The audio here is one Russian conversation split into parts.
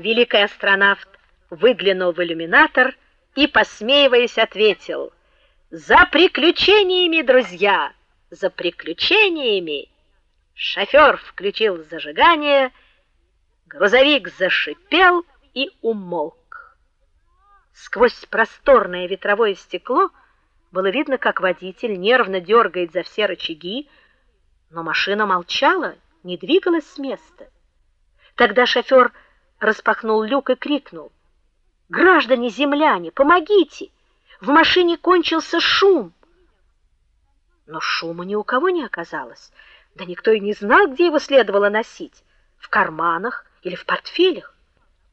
Великий астронавт выглянул в иллюминатор и, посмеиваясь, ответил: "За приключениями, друзья, за приключениями!" Шофер включил зажигание, грузовик зашипел и умолк. Сквозь просторное ветровое стекло было видно, как водитель нервно дергает за все рычаги, но машина молчала, не двигалась с места. Тогда шофер распахнул люк и крикнул: "Граждане земляне, помогите! В машине кончился шум!" Но шума ни у кого не оказалось. Да никто и не знал, где его следовало носить в карманах или в портфелях.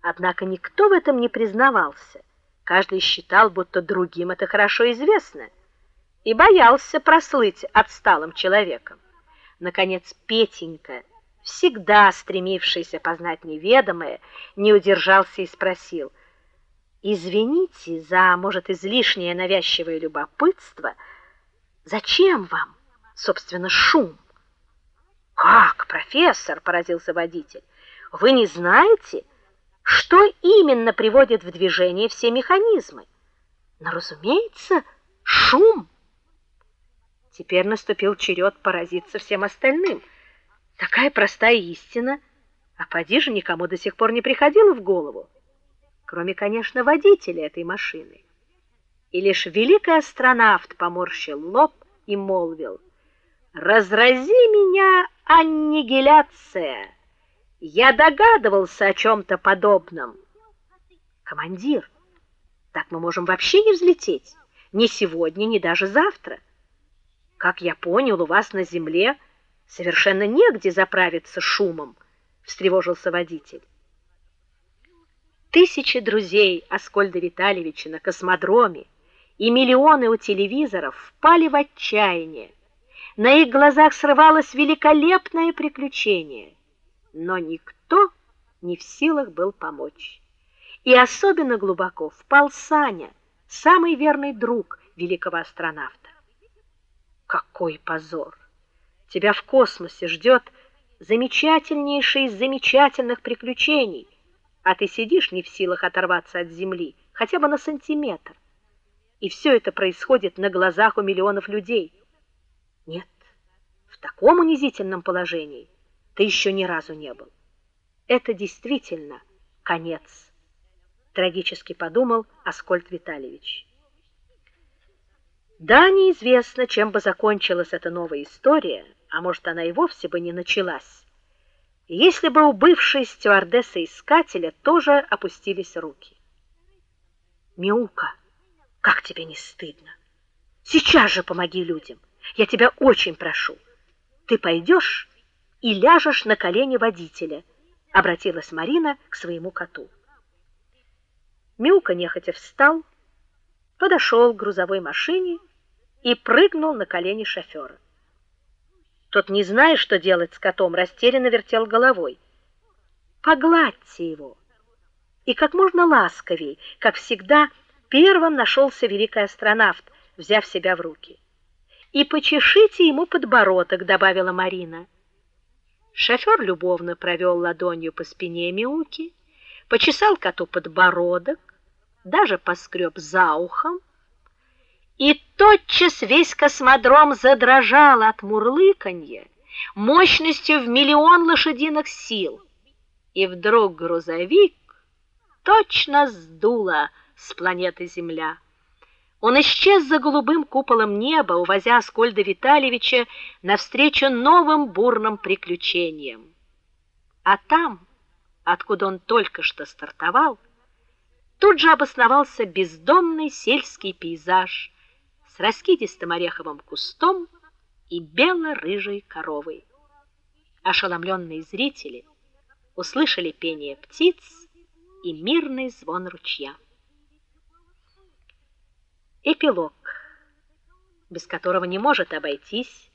Однако никто в этом не признавался. Каждый считал, будто другим это хорошо известно, и боялся прослыть отсталым человеком. Наконец Петенька, всегда стремившийся познать неведомое, не удержался и спросил: "Извините за, может, излишнее навязчивое любопытство, зачем вам, собственно, шум?" Как, профессор, поразился водитель. Вы не знаете, что именно приводит в движение все механизмы? Но, разумеется, шум. Теперь наступил черед поразиться всем остальным. Такая простая истина, а поди же никому до сих пор не приходила в голову, кроме, конечно, водителя этой машины. И лишь великий астронавт поморщил лоб и молвил: "Разрази меня аннигиляция. Я догадывался о чем то подобном. Командир, так мы можем вообще не взлететь, ни сегодня, ни даже завтра. Как я понял, у вас на земле совершенно негде заправиться шумом, встревожился водитель. Тысячи друзей Аскольда Витальевича на космодроме и миллионы у телевизоров впали в отчаяние. На их глазах срывалось великолепное приключение, но никто не в силах был помочь. И особенно глубоко впал Саня, самый верный друг великого астронавта. Какой позор! Тебя в космосе ждет замечательнейшее из замечательных приключений, а ты сидишь не в силах оторваться от земли хотя бы на сантиметр. И все это происходит на глазах у миллионов людей. Нет, в таком унизительном положении ты еще ни разу не был. Это действительно конец, трагически подумал Аскольд Витальевич. Да, неизвестно, чем бы закончилась эта новая история, а может, она и вовсе бы не началась. Если бы у бывшей стюардессы искателя тоже опустились руки. Миука, как тебе не стыдно? Сейчас же помоги людям. Я тебя очень прошу. Ты пойдешь и ляжешь на колени водителя, обратилась Марина к своему коту. Милка нехотя встал, подошел к грузовой машине и прыгнул на колени шофера. Тот, не зная, что делать с котом, растерянно вертел головой. Погладьте его. И как можно ласковей, как всегда, первым нашелся великий астронавт, взяв себя в руки и почешите ему подбородок, добавила Марина. Шофер любовно провел ладонью по спине Миуки, почесал коту подбородок, даже поскреб за ухом, и тотчас весь космодром задрожал от мурлыканья мощностью в миллион лошадиных сил. И вдруг грузовик точно сдуло с планеты Земля. Он исчез за голубым куполом неба, увозя Аскольда Витальевича навстречу новым бурным приключениям. А там, откуда он только что стартовал, тут же обосновался бездомный сельский пейзаж раскидистым ореховым кустом и бело-рыжей коровой. Ошеломленные зрители услышали пение птиц и мирный звон ручья. Эпилог, без которого не может обойтись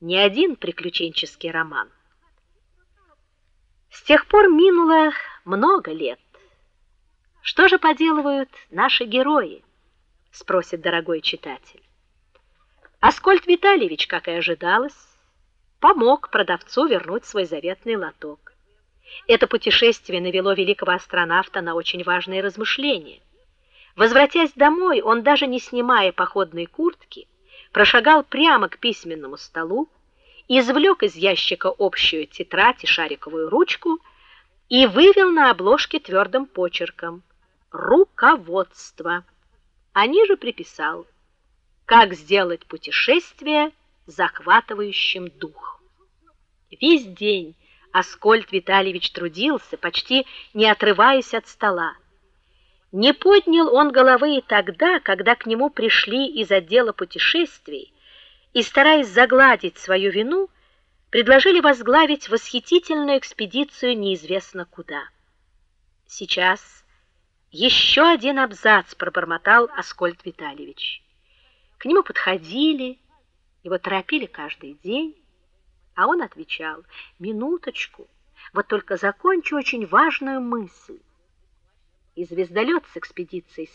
ни один приключенческий роман. С тех пор минуло много лет. Что же поделывают наши герои? Спросит дорогой читатель. Аскольд Витальевич, как и ожидалось, помог продавцу вернуть свой заветный лоток. Это путешествие навело великого астронавта на очень важные размышления. Возвратясь домой, он даже не снимая походной куртки, прошагал прямо к письменному столу, извлек из ящика общую тетрадь и шариковую ручку и вывел на обложке твердым почерком руководство. А ниже приписал: как сделать путешествие захватывающим дух. Весь день Аскольд Витальевич трудился, почти не отрываясь от стола. Не поднял он головы и тогда, когда к нему пришли из отдела путешествий и, стараясь загладить свою вину, предложили возглавить восхитительную экспедицию неизвестно куда. Сейчас еще один абзац пробормотал Аскольд Витальевич. К нему подходили, его торопили каждый день, а он отвечал: "Минуточку, вот только закончу очень важную мысль". И звездолет с экспедицией